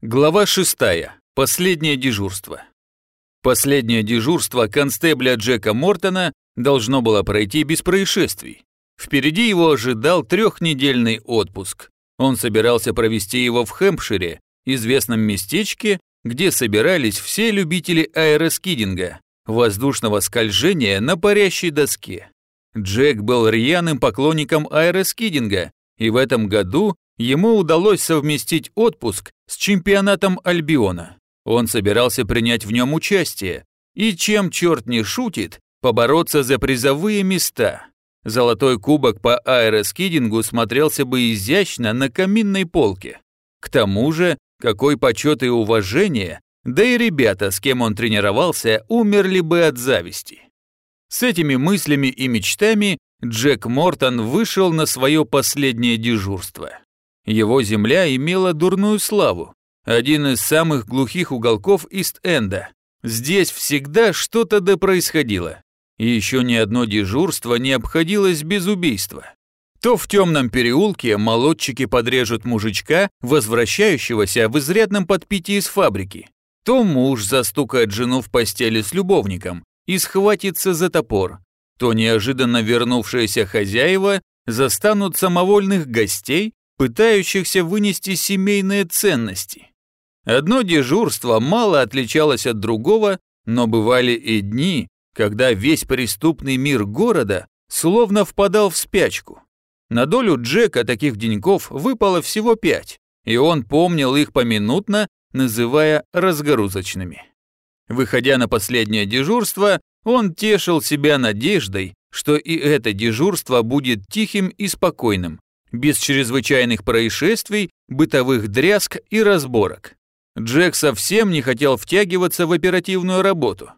Глава 6. Последнее дежурство. Последнее дежурство констебля Джека Мортона должно было пройти без происшествий. Впереди его ожидал трехнедельный отпуск. Он собирался провести его в Хэмпшире, известном местечке, где собирались все любители аэроскидинга, воздушного скольжения на парящей доске. Джек был рьяным поклонником аэроскидинга, и в этом году ему удалось совместить отпуск с чемпионатом Альбиона. Он собирался принять в нем участие и, чем черт не шутит, побороться за призовые места. Золотой кубок по аэроскидингу смотрелся бы изящно на каминной полке. К тому же, какой почет и уважение, да и ребята, с кем он тренировался, умерли бы от зависти. С этими мыслями и мечтами Джек Мортон вышел на свое последнее дежурство. Его земля имела дурную славу. Один из самых глухих уголков Ист-Энда. Здесь всегда что-то да происходило. Еще ни одно дежурство не обходилось без убийства. То в темном переулке молодчики подрежут мужичка, возвращающегося в изрядном подпитии из фабрики. То муж застукает жену в постели с любовником и схватится за топор. То неожиданно вернувшиеся хозяева застанут самовольных гостей, пытающихся вынести семейные ценности. Одно дежурство мало отличалось от другого, но бывали и дни, когда весь преступный мир города словно впадал в спячку. На долю Джека таких деньков выпало всего пять, и он помнил их поминутно, называя разгрузочными. Выходя на последнее дежурство, он тешил себя надеждой, что и это дежурство будет тихим и спокойным, без чрезвычайных происшествий, бытовых дрязг и разборок. Джек совсем не хотел втягиваться в оперативную работу.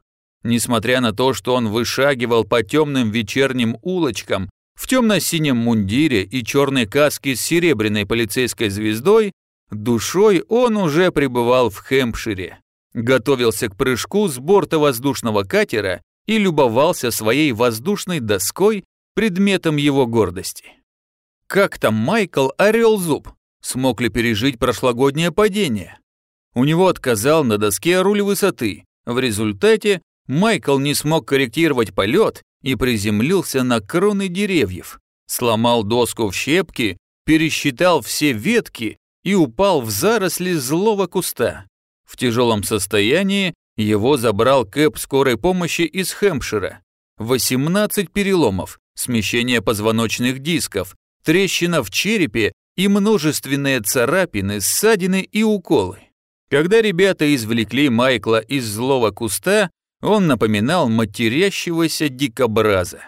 Несмотря на то, что он вышагивал по темным вечерним улочкам в темно-синем мундире и черной каске с серебряной полицейской звездой, душой он уже пребывал в Хэмпшире, готовился к прыжку с борта воздушного катера и любовался своей воздушной доской, предметом его гордости. Как там Майкл Орел Зуб? Смог ли пережить прошлогоднее падение? У него отказал на доске руль высоты. В результате Майкл не смог корректировать полет и приземлился на кроны деревьев. Сломал доску в щепки, пересчитал все ветки и упал в заросли злого куста. В тяжелом состоянии его забрал Кэп скорой помощи из Хэмпшира. 18 переломов, смещение позвоночных дисков, трещина в черепе и множественные царапины, ссадины и уколы. Когда ребята извлекли Майкла из злого куста, он напоминал матерящегося дикобраза.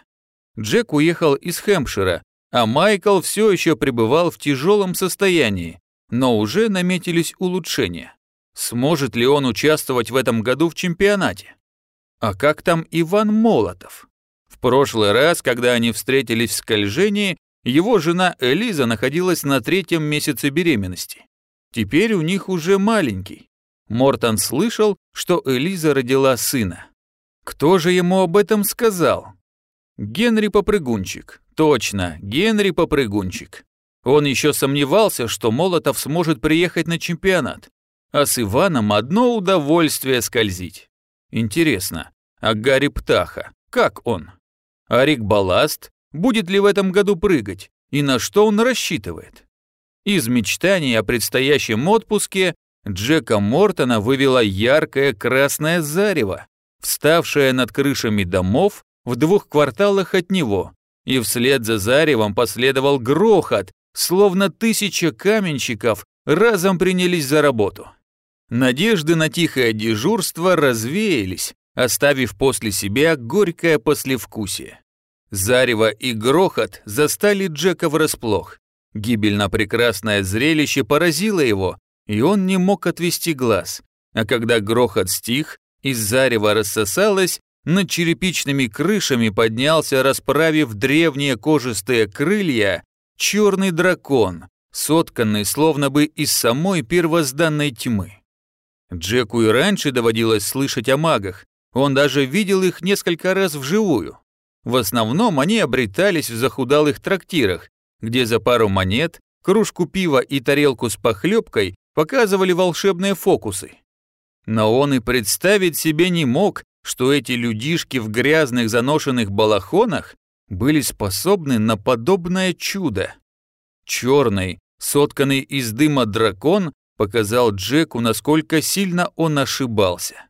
Джек уехал из Хэмпшира, а Майкл все еще пребывал в тяжелом состоянии, но уже наметились улучшения. Сможет ли он участвовать в этом году в чемпионате? А как там Иван Молотов? В прошлый раз, когда они встретились в скольжении, его жена Элиза находилась на третьем месяце беременности. Теперь у них уже маленький. Мортон слышал, что Элиза родила сына. Кто же ему об этом сказал? Генри Попрыгунчик. Точно, Генри Попрыгунчик. Он еще сомневался, что Молотов сможет приехать на чемпионат. А с Иваном одно удовольствие скользить. Интересно, а Гарри Птаха, как он? Арик Балласт будет ли в этом году прыгать и на что он рассчитывает. Из мечтаний о предстоящем отпуске Джека Мортона вывела яркое красное зарево, вставшее над крышами домов в двух кварталах от него, и вслед за заревом последовал грохот, словно тысяча каменщиков разом принялись за работу. Надежды на тихое дежурство развеялись, оставив после себя горькое послевкусие. Зарево и грохот застали Джека врасплох. Гибельно прекрасное зрелище поразило его, и он не мог отвести глаз. А когда грохот стих, из зарева рассосалось, над черепичными крышами поднялся, расправив древние кожистые крылья, черный дракон, сотканный словно бы из самой первозданной тьмы. Джеку и раньше доводилось слышать о магах, он даже видел их несколько раз вживую. В основном они обретались в захудалых трактирах, где за пару монет, кружку пива и тарелку с похлебкой показывали волшебные фокусы. Но он и представить себе не мог, что эти людишки в грязных заношенных балахонах были способны на подобное чудо. Черный, сотканный из дыма дракон показал Джеку, насколько сильно он ошибался.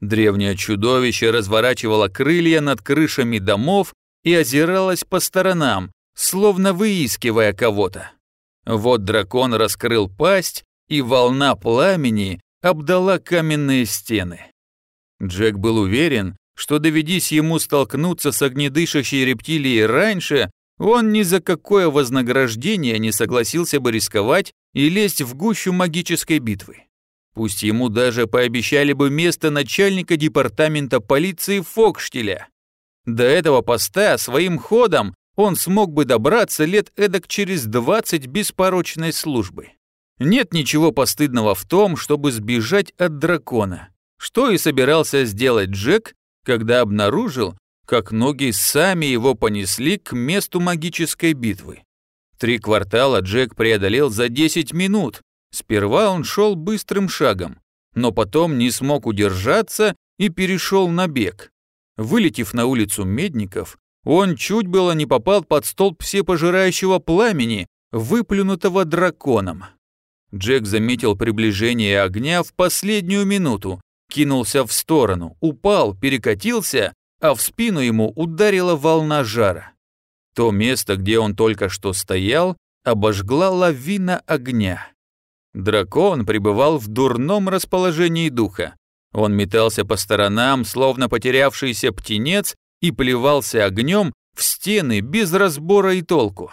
Древнее чудовище разворачивало крылья над крышами домов и озиралось по сторонам, словно выискивая кого-то. Вот дракон раскрыл пасть, и волна пламени обдала каменные стены. Джек был уверен, что доведись ему столкнуться с огнедышащей рептилией раньше, он ни за какое вознаграждение не согласился бы рисковать и лезть в гущу магической битвы. Пусть ему даже пообещали бы место начальника департамента полиции Фокштеля. До этого поста своим ходом он смог бы добраться лет эдак через 20 беспорочной службы. Нет ничего постыдного в том, чтобы сбежать от дракона, что и собирался сделать Джек, когда обнаружил, как ноги сами его понесли к месту магической битвы. Три квартала Джек преодолел за 10 минут. Сперва он шел быстрым шагом, но потом не смог удержаться и перешел на бег. Вылетев на улицу Медников, он чуть было не попал под столб всепожирающего пламени, выплюнутого драконом. Джек заметил приближение огня в последнюю минуту, кинулся в сторону, упал, перекатился, а в спину ему ударила волна жара. То место, где он только что стоял, обожгла лавина огня. Дракон пребывал в дурном расположении духа. Он метался по сторонам, словно потерявшийся птенец, и плевался огнем в стены без разбора и толку.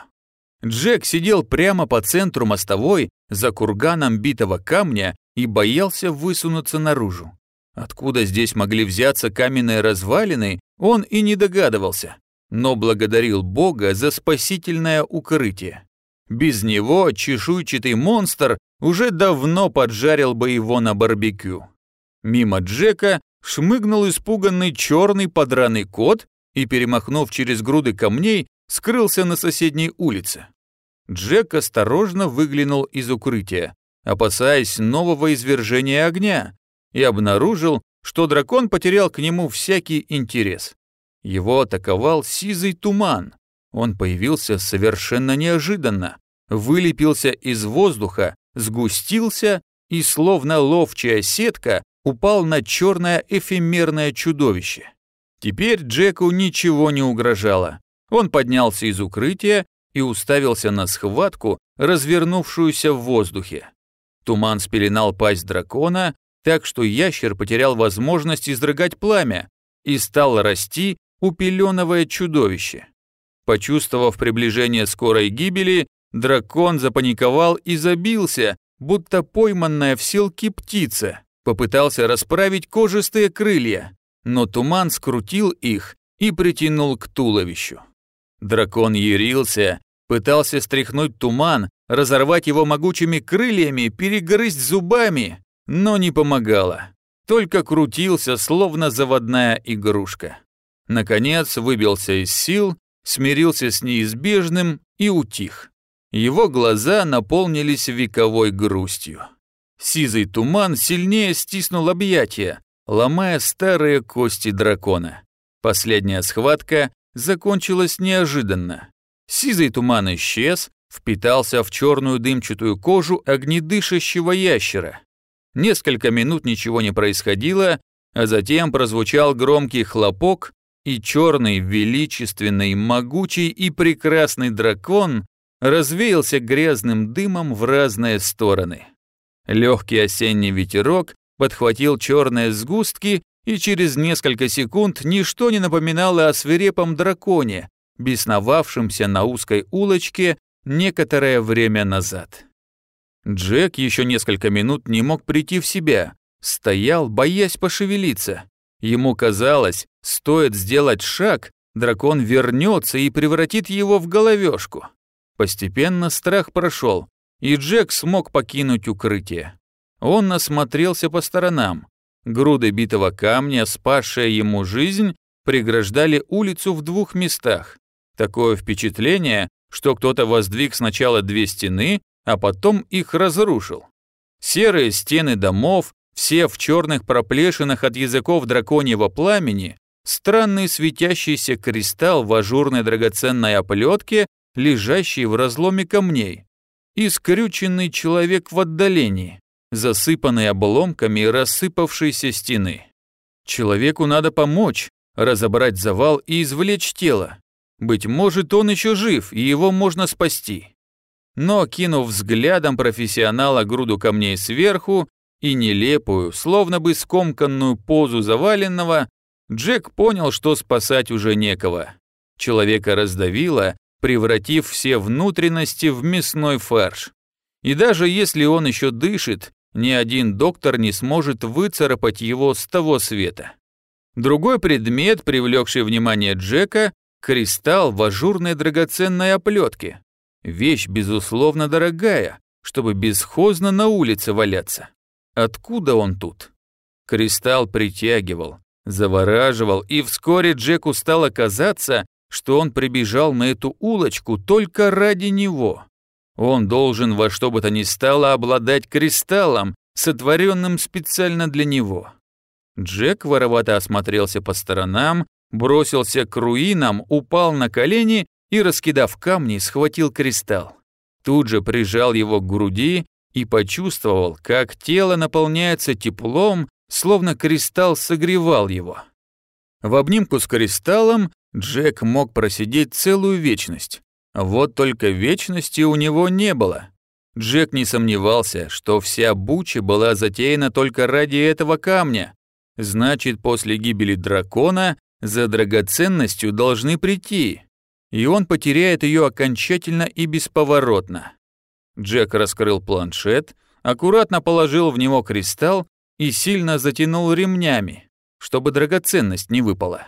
Джек сидел прямо по центру мостовой за курганом битого камня и боялся высунуться наружу. Откуда здесь могли взяться каменные развалины, он и не догадывался, но благодарил Бога за спасительное укрытие. Без него чешуйчатый монстр уже давно поджарил бы его на барбекю. Мимо Джека шмыгнул испуганный черный подраный кот и, перемахнув через груды камней, скрылся на соседней улице. Джек осторожно выглянул из укрытия, опасаясь нового извержения огня, и обнаружил, что дракон потерял к нему всякий интерес. Его атаковал сизый туман. Он появился совершенно неожиданно, вылепился из воздуха, сгустился и, словно ловчая сетка, упал на черное эфемерное чудовище. Теперь Джеку ничего не угрожало. Он поднялся из укрытия и уставился на схватку, развернувшуюся в воздухе. Туман спеленал пасть дракона, так что ящер потерял возможность изрыгать пламя и стал расти, упеленовое чудовище. Почувствовав приближение скорой гибели, дракон запаниковал и забился, будто пойманная в селке птица, попытался расправить кожистые крылья, но туман скрутил их и притянул к туловищу. Дракон ярился, пытался стряхнуть туман, разорвать его могучими крыльями, перегрызть зубами, но не помогало. Только крутился, словно заводная игрушка. Наконец выбился из сил, смирился с неизбежным и утих. Его глаза наполнились вековой грустью. Сизый туман сильнее стиснул объятия, ломая старые кости дракона. Последняя схватка закончилась неожиданно. Сизый туман исчез, впитался в черную дымчатую кожу огнедышащего ящера. Несколько минут ничего не происходило, а затем прозвучал громкий хлопок, и черный, величественный, могучий и прекрасный дракон развеялся грязным дымом в разные стороны. Легкий осенний ветерок подхватил черные сгустки, и через несколько секунд ничто не напоминало о свирепом драконе, бесновавшемся на узкой улочке некоторое время назад. Джек еще несколько минут не мог прийти в себя, стоял, боясь пошевелиться. Ему казалось, стоит сделать шаг, дракон вернется и превратит его в головешку. Постепенно страх прошел, и Джек смог покинуть укрытие. Он осмотрелся по сторонам. Груды битого камня, спасшая ему жизнь, преграждали улицу в двух местах. Такое впечатление, что кто-то воздвиг сначала две стены, а потом их разрушил. Серые стены домов, все в черных проплешинах от языков драконьего пламени, странный светящийся кристалл в ажурной драгоценной оплетке, лежащий в разломе камней, и скрюченный человек в отдалении, засыпанный обломками рассыпавшейся стены. Человеку надо помочь, разобрать завал и извлечь тело. Быть может, он еще жив, и его можно спасти. Но, кинув взглядом профессионала груду камней сверху и нелепую, словно бы скомканную позу заваленного, Джек понял, что спасать уже некого. Человека раздавило, превратив все внутренности в мясной фарш. И даже если он еще дышит, ни один доктор не сможет выцарапать его с того света. Другой предмет, привлекший внимание Джека, кристалл в ажурной драгоценной оплетке. Вещь, безусловно, дорогая, чтобы бесхозно на улице валяться. Откуда он тут? Кристалл притягивал, завораживал, и вскоре Джеку стало казаться, что он прибежал на эту улочку только ради него. Он должен во что бы то ни стало обладать кристаллом, сотворенным специально для него. Джек воровато осмотрелся по сторонам, бросился к руинам, упал на колени и, раскидав камни, схватил кристалл. Тут же прижал его к груди и почувствовал, как тело наполняется теплом, словно кристалл согревал его. В обнимку с кристаллом Джек мог просидеть целую вечность. Вот только вечности у него не было. Джек не сомневался, что вся буча была затеяна только ради этого камня. Значит, после гибели дракона за драгоценностью должны прийти, и он потеряет ее окончательно и бесповоротно. Джек раскрыл планшет, аккуратно положил в него кристалл и сильно затянул ремнями, чтобы драгоценность не выпала.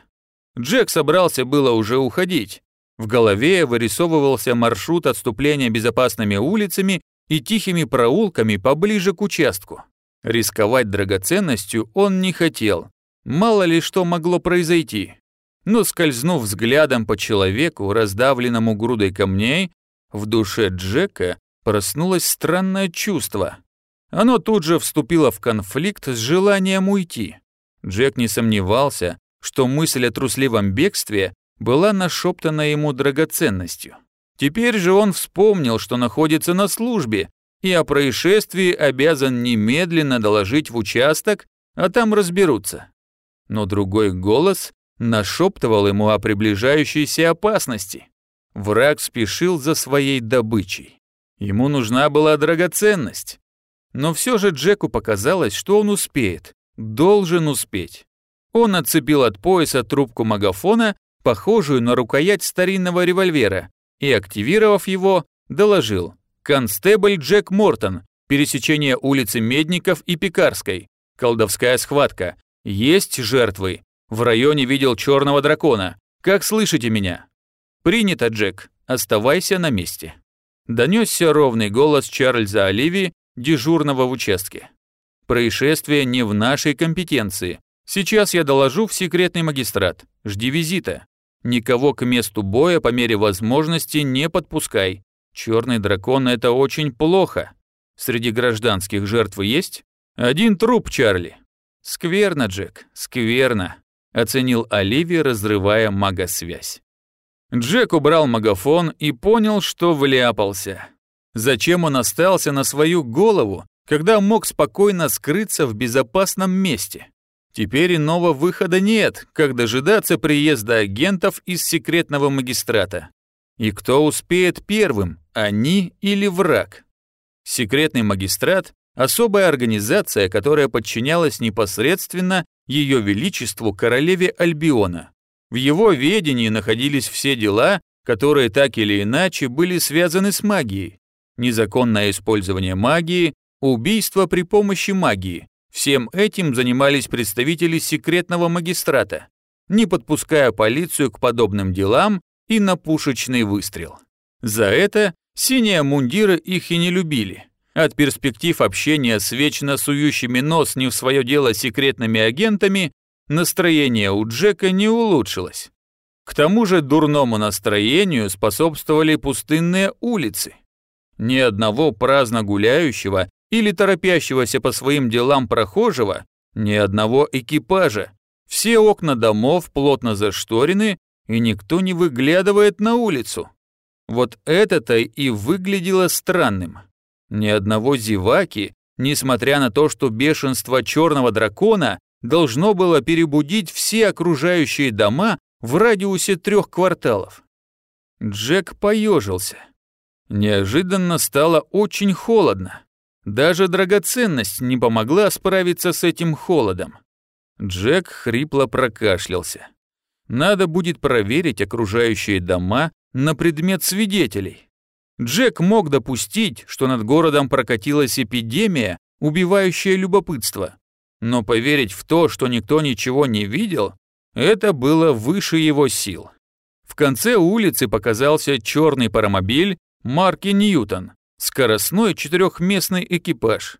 Джек собрался было уже уходить. В голове вырисовывался маршрут отступления безопасными улицами и тихими проулками поближе к участку. Рисковать драгоценностью он не хотел. Мало ли что могло произойти. Но скользнув взглядом по человеку, раздавленному грудой камней, в душе Джека проснулось странное чувство. Оно тут же вступило в конфликт с желанием уйти. Джек не сомневался, что мысль о трусливом бегстве была нашептана ему драгоценностью. Теперь же он вспомнил, что находится на службе, и о происшествии обязан немедленно доложить в участок, а там разберутся. Но другой голос нашептывал ему о приближающейся опасности. Враг спешил за своей добычей. Ему нужна была драгоценность. Но все же Джеку показалось, что он успеет, должен успеть. Он отцепил от пояса трубку магафона, похожую на рукоять старинного револьвера, и, активировав его, доложил. «Констебль Джек Мортон, пересечение улицы Медников и Пекарской, колдовская схватка, есть жертвы. В районе видел черного дракона. Как слышите меня?» «Принято, Джек. Оставайся на месте». Донесся ровный голос Чарльза Оливии, дежурного в участке. «Происшествие не в нашей компетенции. Сейчас я доложу в секретный магистрат. Жди визита. Никого к месту боя по мере возможности не подпускай. Черный дракон – это очень плохо. Среди гражданских жертв есть? Один труп, Чарли. Скверно, Джек, скверно, оценил Оливи, разрывая магосвязь. Джек убрал магафон и понял, что вляпался. Зачем он остался на свою голову, когда мог спокойно скрыться в безопасном месте? Теперь иного выхода нет, как дожидаться приезда агентов из секретного магистрата. И кто успеет первым, они или враг? Секретный магистрат – особая организация, которая подчинялась непосредственно Ее Величеству Королеве Альбиона. В его ведении находились все дела, которые так или иначе были связаны с магией. Незаконное использование магии, убийство при помощи магии, Всем этим занимались представители секретного магистрата, не подпуская полицию к подобным делам и на пушечный выстрел. За это синие мундиры их и не любили. От перспектив общения с вечно сующими нос не в свое дело секретными агентами настроение у Джека не улучшилось. К тому же дурному настроению способствовали пустынные улицы. Ни одного праздно гуляющего или торопящегося по своим делам прохожего, ни одного экипажа. Все окна домов плотно зашторены, и никто не выглядывает на улицу. Вот это-то и выглядело странным. Ни одного зеваки, несмотря на то, что бешенство черного дракона должно было перебудить все окружающие дома в радиусе трех кварталов. Джек поежился. Неожиданно стало очень холодно. Даже драгоценность не помогла справиться с этим холодом. Джек хрипло прокашлялся. Надо будет проверить окружающие дома на предмет свидетелей. Джек мог допустить, что над городом прокатилась эпидемия, убивающая любопытство. Но поверить в то, что никто ничего не видел, это было выше его сил. В конце улицы показался черный паромобиль марки Ньютон, скоростной четырехместный экипаж.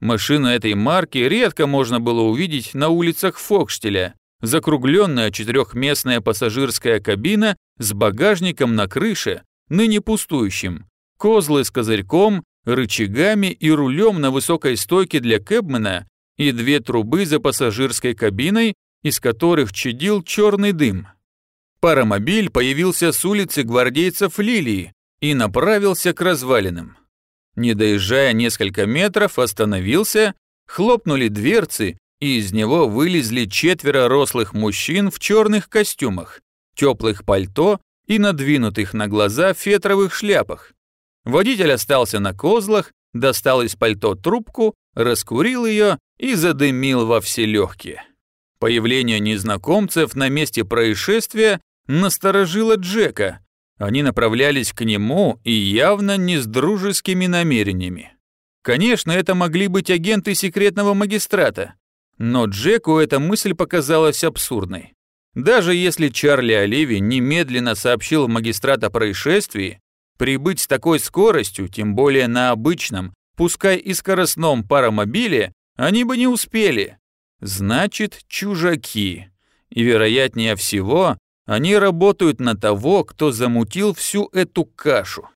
Машина этой марки редко можно было увидеть на улицах Фокштеля. Закругленная четырехместная пассажирская кабина с багажником на крыше ныне пустующим, козлы с козырьком, рычагами и рулем на высокой стойке для кэбмена и две трубы за пассажирской кабиной, из которых чадил черный дым. Паромобиль появился с улицы гвардейцев Лилии и направился к развалинам. Не доезжая несколько метров, остановился, хлопнули дверцы, и из него вылезли четверо рослых мужчин в черных костюмах, теплых пальто и надвинутых на глаза фетровых шляпах. Водитель остался на козлах, достал из пальто трубку, раскурил ее и задымил во все легкие. Появление незнакомцев на месте происшествия насторожило Джека. Они направлялись к нему и явно не с дружескими намерениями. Конечно, это могли быть агенты секретного магистрата, но Джеку эта мысль показалась абсурдной. Даже если Чарли Оливи немедленно сообщил в магистрат о происшествии, прибыть с такой скоростью, тем более на обычном, пускай и скоростном паромобиле, они бы не успели. Значит, чужаки. И вероятнее всего, они работают на того, кто замутил всю эту кашу.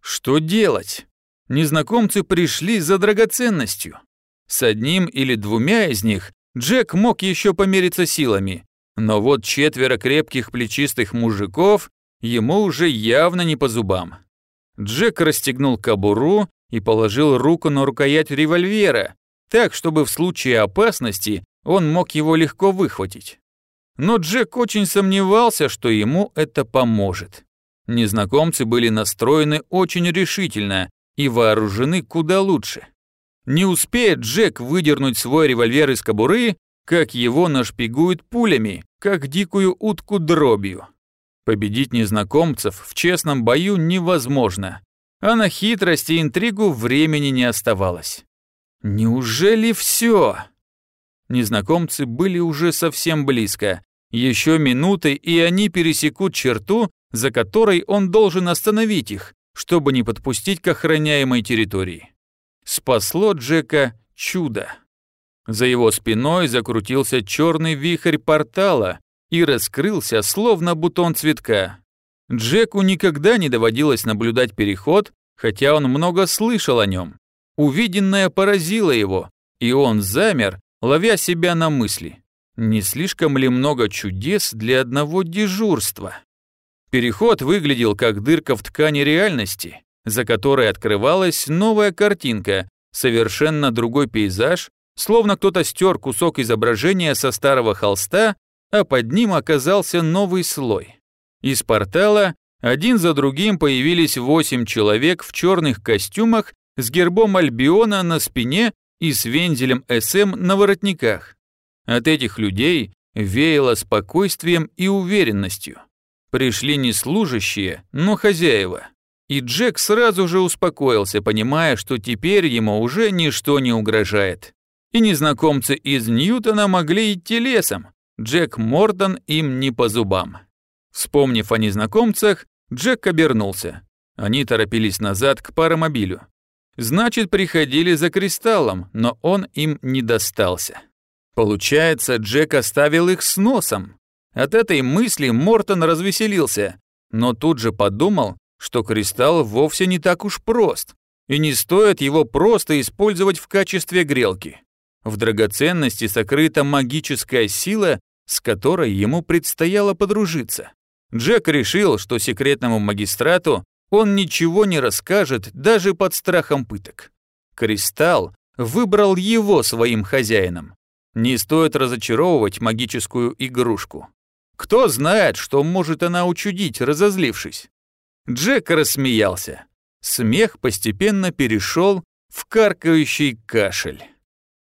Что делать? Незнакомцы пришли за драгоценностью. С одним или двумя из них Джек мог еще помериться силами, но вот четверо крепких плечистых мужиков ему уже явно не по зубам. Джек расстегнул кобуру и положил руку на рукоять револьвера, так, чтобы в случае опасности он мог его легко выхватить. Но Джек очень сомневался, что ему это поможет. Незнакомцы были настроены очень решительно и вооружены куда лучше. Не успеет Джек выдернуть свой револьвер из кобуры, как его нашпигуют пулями, как дикую утку дробью. Победить незнакомцев в честном бою невозможно, а на хитрость и интригу времени не оставалось. Неужели все? Незнакомцы были уже совсем близко. Еще минуты, и они пересекут черту, за которой он должен остановить их, чтобы не подпустить к охраняемой территории. Спасло Джека чудо. За его спиной закрутился черный вихрь портала и раскрылся, словно бутон цветка. Джеку никогда не доводилось наблюдать переход, хотя он много слышал о нем. Увиденное поразило его, и он замер, ловя себя на мысли. Не слишком ли много чудес для одного дежурства? Переход выглядел как дырка в ткани реальности, за которой открывалась новая картинка, совершенно другой пейзаж, словно кто-то стер кусок изображения со старого холста, а под ним оказался новый слой. Из портала один за другим появились восемь человек в черных костюмах с гербом Альбиона на спине и с вензелем СМ на воротниках. От этих людей веяло спокойствием и уверенностью. Пришли не служащие, но хозяева. И Джек сразу же успокоился, понимая, что теперь ему уже ничто не угрожает. И незнакомцы из Ньютона могли идти лесом. Джек Мортон им не по зубам. Вспомнив о незнакомцах, Джек обернулся. Они торопились назад к паромобилю. Значит, приходили за кристаллом, но он им не достался. Получается, Джек оставил их с носом. От этой мысли Мортон развеселился, но тут же подумал, что кристалл вовсе не так уж прост. и не стоит его просто использовать в качестве грелки. В драгоценности сокрыта магическая сила, с которой ему предстояло подружиться. Джек решил, что секретному магистрату он ничего не расскажет даже под страхом пыток. Кристалл выбрал его своим хозяином. Не стоит разочаровывать магическую игрушку. Кто знает, что может она учудить, разозлившись. Джек рассмеялся. Смех постепенно перешел в каркающий кашель.